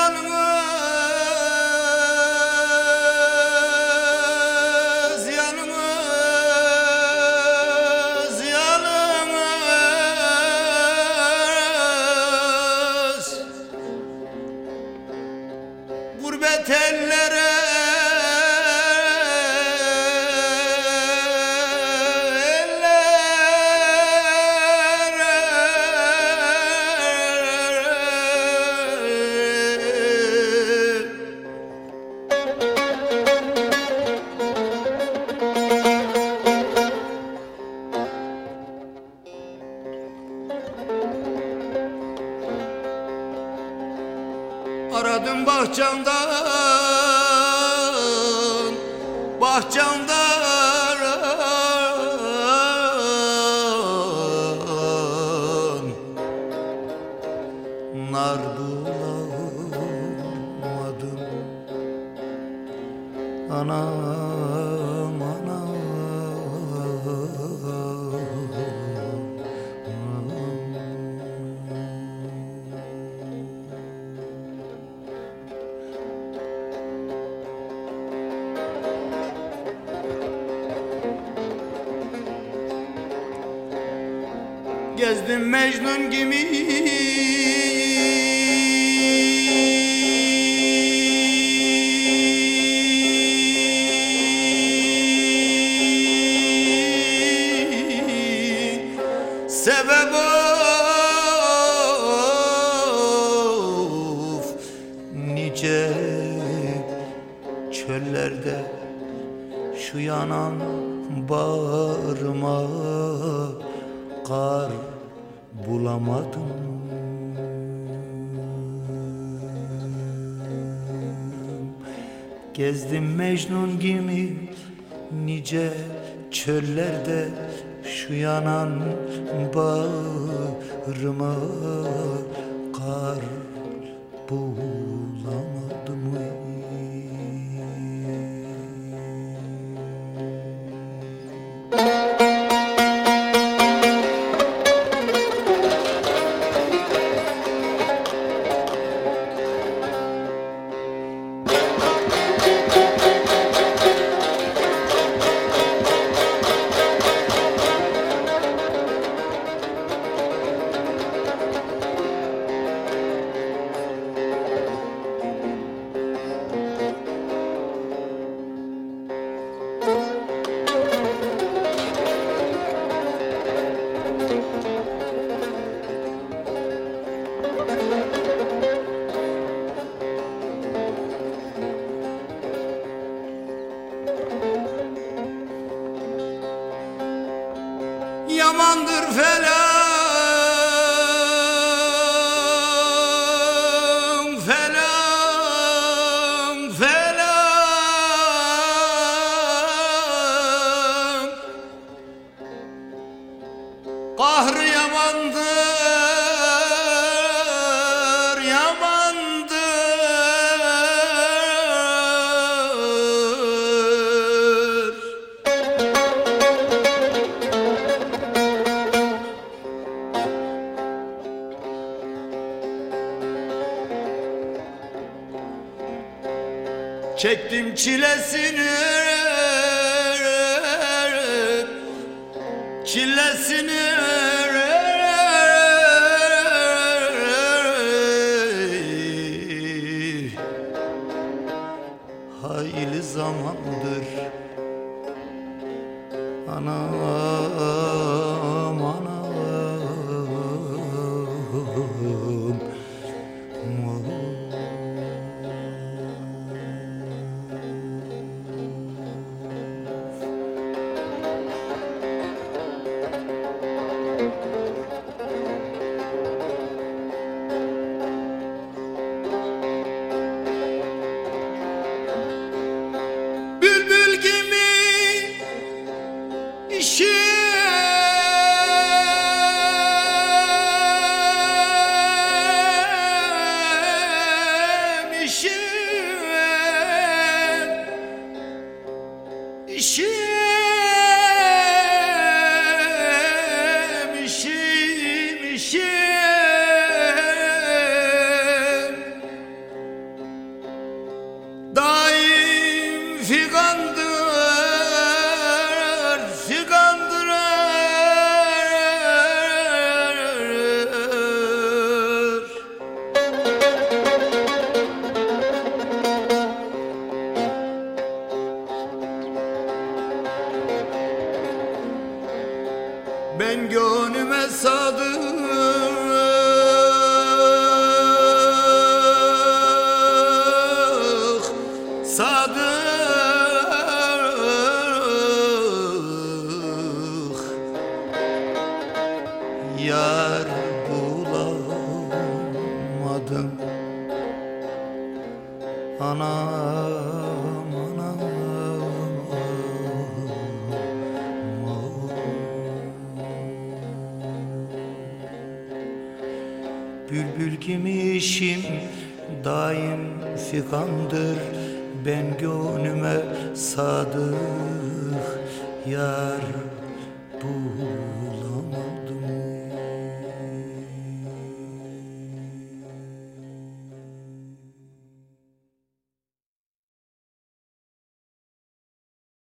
Yalnız Aradım bahçamdan Bahçamdan Gezdim Mecnun gibi yanan bağrıma kar bulamadım. Gezdim Mecnun gibi nice çöllerde şu yanan bağrıma Yamandır falan falan falan Kahrı yamandır Çektim çilesini Çilesini Hayli zamandır. Anam sadık Sadık. Yar bulamadım Anam Bülbül kimişim daim fikandır Ben gönlüme sadık yar bulamadım